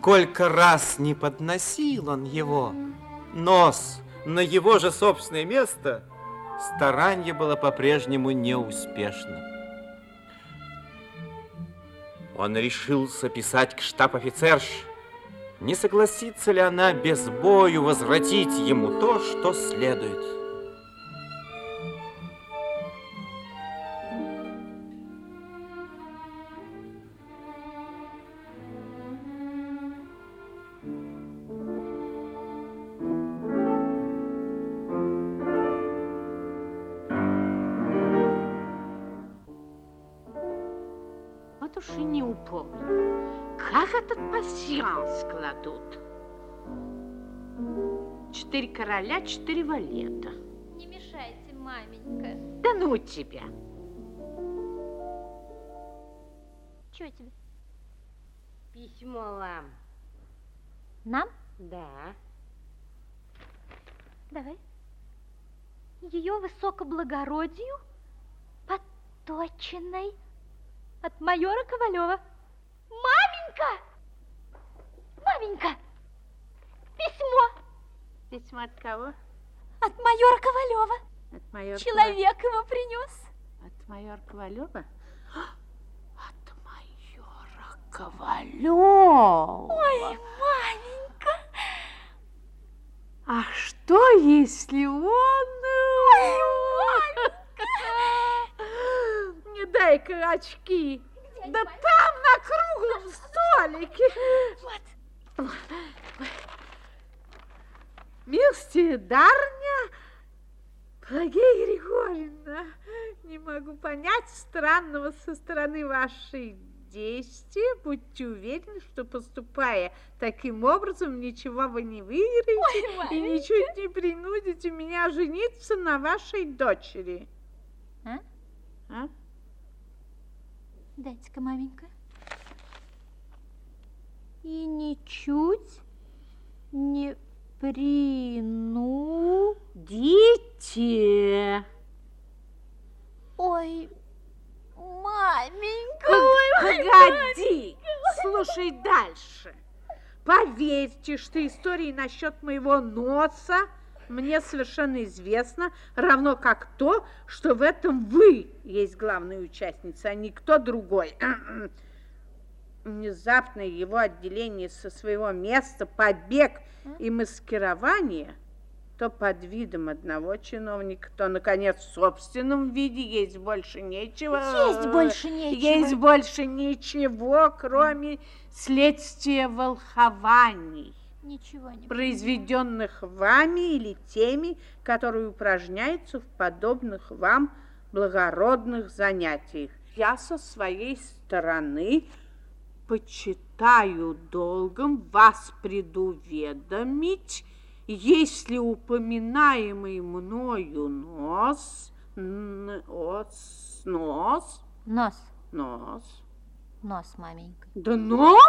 Сколько раз не подносил он его, нос на его же собственное место, старание было по-прежнему неуспешным. Он решился писать к штаб-офицерше, не согласится ли она без бою возвратить ему то, что следует. Короля четыре валета. Не мешайте, маменька. Да ну тебя. Чего тебе? Письмо вам. Нам? Да. Давай. Ее высокоблагородию, поточенной от майора Ковалева. Маменька! Маменька! Письмо! Письмо от кого? От майора Ковалева. От майора Человек Ковалева. его принес. От майора Ковалева? От майора Ковалева. Ой, маменька. А что, если он... Ой, маменька. Не дай-ка очки. Где да там, на круглом столике. Вот. Милости дарня, Пелагея Григорьевна, не могу понять странного со стороны вашей действия. Будьте уверены, что поступая таким образом, ничего вы не выиграете Ой, и ничуть не принудите меня жениться на вашей дочери. А? А? Дайте-ка, маменька. И ничуть не принудите. Ой, маменька. Погоди, слушай дальше. Поверьте, что истории насчет моего носа мне совершенно известно, равно как то, что в этом вы есть главная участница, а не кто другой. Внезапное его отделение со своего места, побег и маскирование, то под видом одного чиновника, то, наконец, в собственном виде есть больше нечего. Есть больше нечего. Есть больше ничего, кроме следствия волхований. Ничего не произведенных вами или теми, которые упражняются в подобных вам благородных занятиях. Я со своей стороны почитаю долгом вас предуведомить, если упоминаемый мною нос, нос, нос, нос, нос, нос, маменька. Да нос,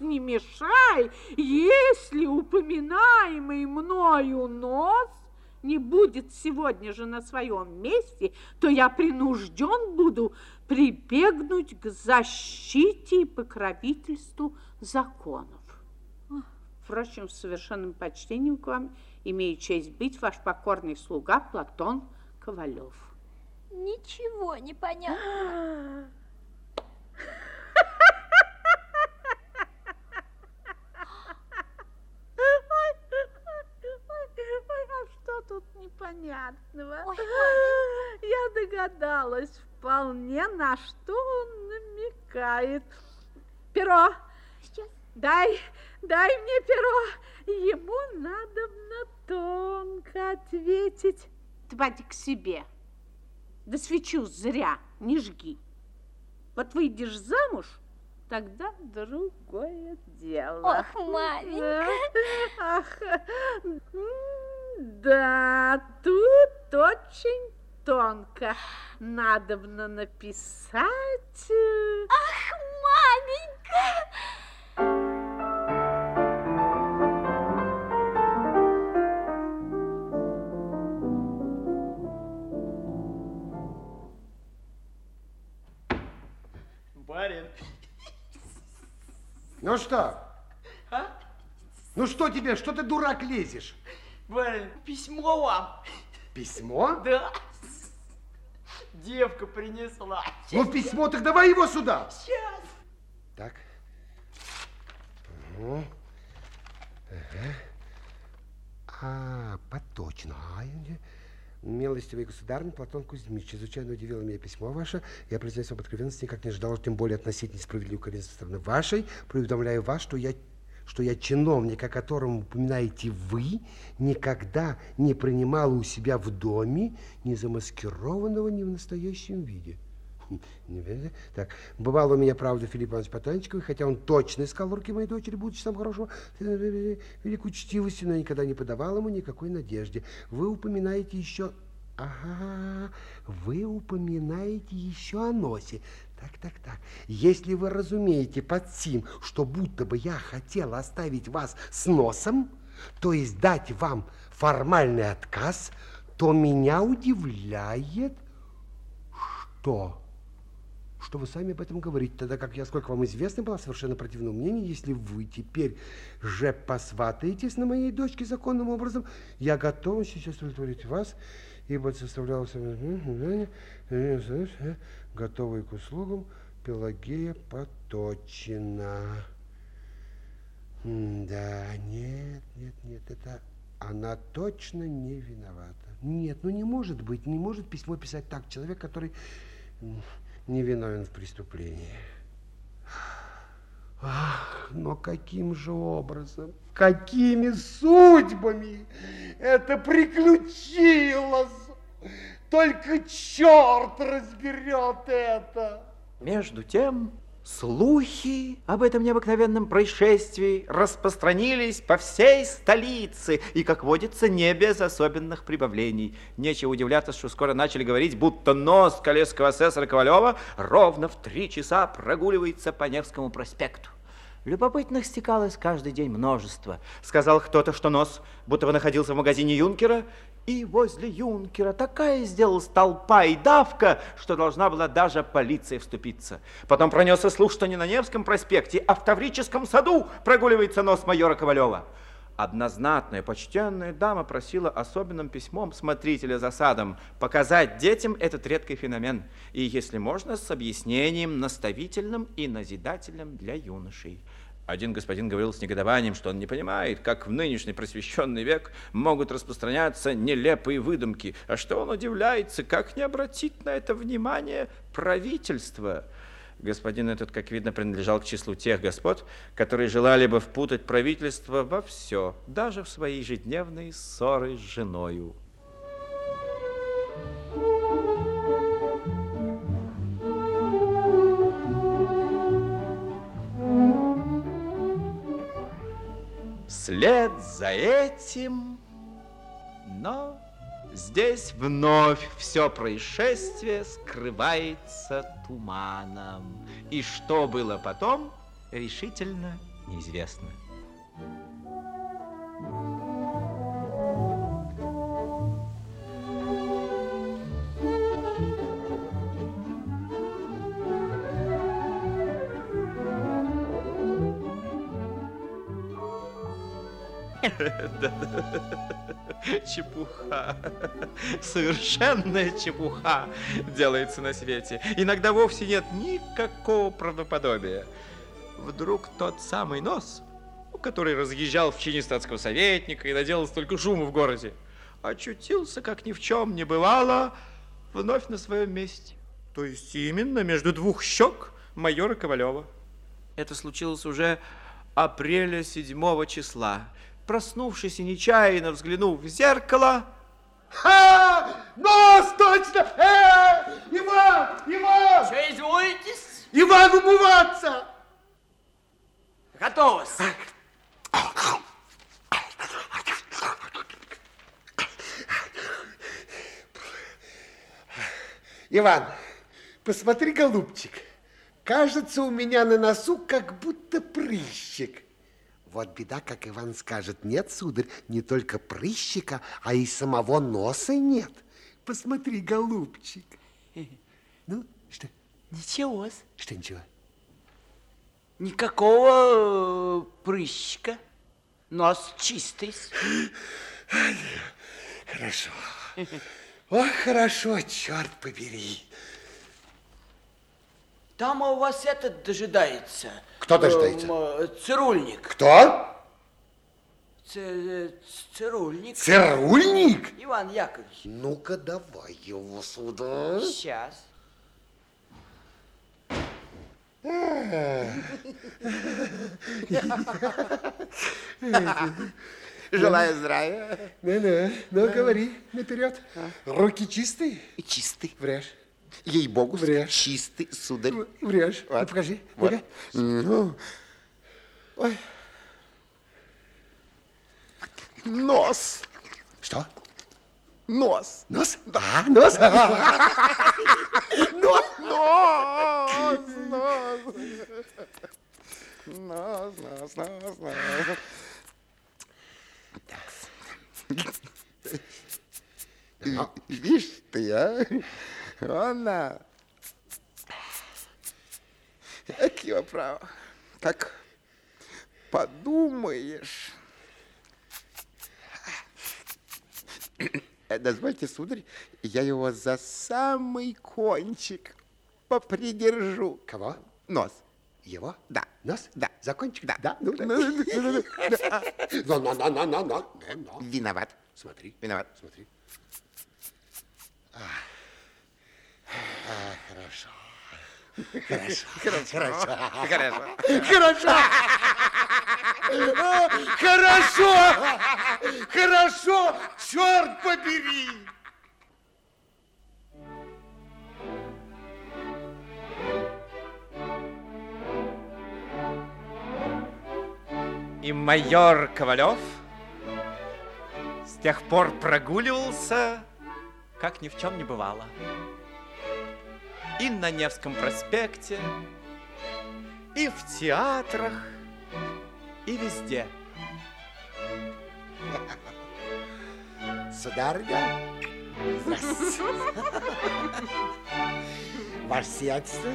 не мешай, если упоминаемый мною нос не будет сегодня же на своем месте, то я принужден буду прибегнуть к защите и покровительству законов. Впрочем, с совершенным почтением к вам имею честь быть ваш покорный слуга Платон Ковалев. Ничего не понятно. непонятного? Ой, Я догадалась вполне, на что он намекает. Перо! Сейчас. Дай, дай мне перо. Ему надо на тонко ответить. Пойди к себе. Да свечу зря, не жги. Вот выйдешь замуж, тогда другое дело. Ох, маменька. Ах, да, тут очень тонко. Надобно написать... Ах, маменька! Барин. Ну что, Ну что тебе, что ты, дурак, лезешь? Письмо вам. Письмо? Да. Девка принесла. Ну, письмо, так давай его сюда. Сейчас. Так. Угу. Ага. А, поточно. А, я- Милостивый государь Платон Кузьмич, чрезвычайно удивило меня письмо ваше. Я признаюсь вам откровенности, никак не ожидал, тем более относительно справедливой корректной со стороны вашей. Предуведомляю вас, что я что я чиновник, о котором упоминаете вы, никогда не принимал у себя в доме ни замаскированного, ни в настоящем виде. Хм? Так, бывало у меня, правда, Филипп Иванович Потанчиков, хотя он точно искал руки моей дочери, будучи сам хорошего, э, великой учтивости, но никогда не подавал ему никакой надежде. Вы упоминаете еще... Ага, вы упоминаете еще о носе. Так, так, так. Если вы разумеете под сим, что будто бы я хотел оставить вас с носом, то есть дать вам формальный отказ, то меня удивляет, что? Что вы сами об этом говорите, тогда как я, сколько вам известно, была совершенно противного мнения, если вы теперь же посватаетесь на моей дочке законным образом, я готов сейчас удовлетворить вас, ибо составлялся готовый к услугам Пелагея Поточина. Да, нет, нет, нет, это она точно не виновата. Нет, ну не может быть, не может письмо писать так человек, который не виновен в преступлении. Ах, но каким же образом, какими судьбами это приключилось? Только черт разберет это. Между тем, слухи об этом необыкновенном происшествии распространились по всей столице, и, как водится, не без особенных прибавлений. Нечего удивляться, что скоро начали говорить, будто нос колесского асессора Ковалева ровно в три часа прогуливается по Невскому проспекту. Любопытных стекалось каждый день множество. Сказал кто-то, что нос будто бы находился в магазине Юнкера, и возле Юнкера такая сделалась толпа и давка, что должна была даже полиция вступиться. Потом пронесся слух, что не на Невском проспекте, а в Таврическом саду прогуливается нос майора Ковалева. Одна знатная, почтенная дама просила особенным письмом смотрителя за садом показать детям этот редкий феномен, и, если можно, с объяснением наставительным и назидательным для юношей. Один господин говорил с негодованием, что он не понимает, как в нынешний просвещенный век могут распространяться нелепые выдумки, а что он удивляется, как не обратить на это внимание правительство. Господин этот, как видно, принадлежал к числу тех господ, которые желали бы впутать правительство во все, даже в свои ежедневные ссоры с женою. Вслед за этим, но здесь вновь все происшествие скрывается туманом. И что было потом, решительно неизвестно. Чепуха. Совершенная чепуха делается на свете. Иногда вовсе нет никакого правдоподобия. Вдруг тот самый нос, который разъезжал в чине статского советника и наделал столько шума в городе, очутился, как ни в чем не бывало, вновь на своем месте. То есть именно между двух щек майора Ковалева. Это случилось уже апреля 7 числа. Проснувшись и нечаянно взглянув в зеркало, Ха! Нос, точно! Э! Иван! Иван! Что изволитесь? Иван, умываться! Готово. Иван, посмотри, голубчик. Кажется, у меня на носу как будто прыщик. Вот беда, как Иван скажет. Нет, сударь, не только прыщика, а и самого носа нет. Посмотри, голубчик. Ну, что? Ничего. Что ничего? Никакого э, прыщика. Нос чистый. Хорошо. Ох, хорошо, черт побери. Там у вас этот дожидается. Кто дожидается? Эм, э, Цирульник. Кто? Ц- э, Цирульник. Цирульник? Иван Яковлевич. Ну-ка, давай его сюда. Сейчас. Желаю здравия. Ну-ну, ну, говори наперед. Руки чистые? Чистый. Врешь. Ей-богу, Врешь. чистый, сударь. Врешь. Ну, Вот. покажи. Вот. Ну. Ой. Нос. Что? Нос. Нос? Да, нос. Нос. Нос. Нос. Нос, нос, нос, нос. Так. Видишь ты, а? Она. Как его право. Как подумаешь. Э, Дозвольте, сударь, я его за самый кончик попридержу. Кого? Нос. Его? Да. Нос? Да. Закончик? Да. Да? Ну, да. Ну, ну, ну, ну, но, но, но, но. Виноват. Смотри. Виноват. Смотри. А. А, хорошо. Хорошо. Хорошо. Хорошо. Хорошо. Хорошо. Хорошо. Черт побери. И майор Ковалев с тех пор прогуливался, как ни в чем не бывало. И на Невском проспекте, и в театрах, и везде. Сударыня, здравствуйте. Ваше сиятельство.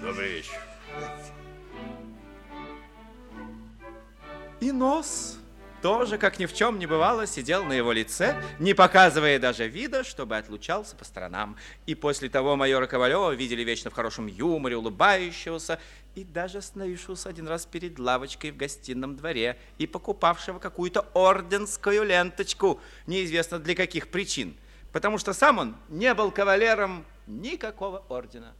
Добрый вечер. И нос тоже, как ни в чем не бывало, сидел на его лице, не показывая даже вида, чтобы отлучался по сторонам. И после того майора Ковалева видели вечно в хорошем юморе, улыбающегося и даже остановившегося один раз перед лавочкой в гостином дворе и покупавшего какую-то орденскую ленточку, неизвестно для каких причин, потому что сам он не был кавалером никакого ордена.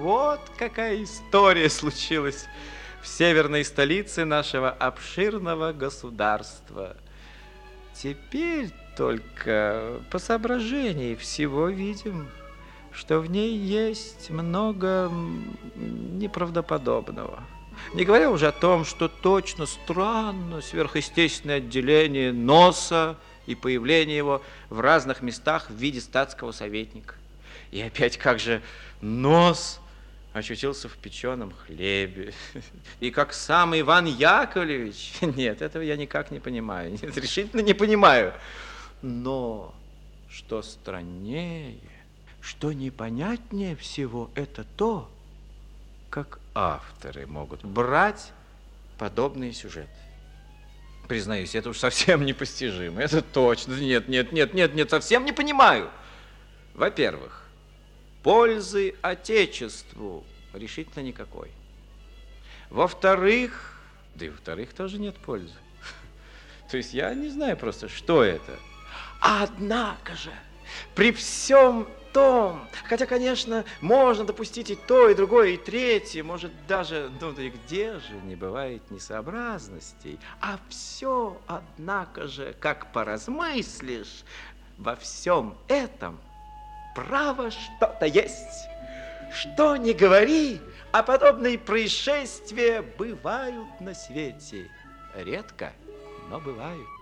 Вот какая история случилась в северной столице нашего обширного государства. Теперь только по соображении всего видим, что в ней есть много неправдоподобного. Не говоря уже о том, что точно странно сверхъестественное отделение носа и появление его в разных местах в виде статского советника. И опять как же нос очутился в печеном хлебе. И как сам Иван Яковлевич. Нет, этого я никак не понимаю. Нет, решительно не понимаю. Но что страннее, что непонятнее всего, это то, как авторы могут брать подобные сюжеты. Признаюсь, это уж совсем непостижимо. Это точно. Нет, нет, нет, нет, нет, совсем не понимаю. Во-первых, пользы Отечеству решительно никакой. Во-вторых, да и во-вторых, тоже нет пользы. То есть я не знаю просто, что это. Однако же, при всем том, хотя, конечно, можно допустить и то, и другое, и третье, может даже, ну да и где же не бывает несообразностей, а все, однако же, как поразмыслишь, во всем этом право что-то есть. Что не говори, а подобные происшествия бывают на свете. Редко, но бывают.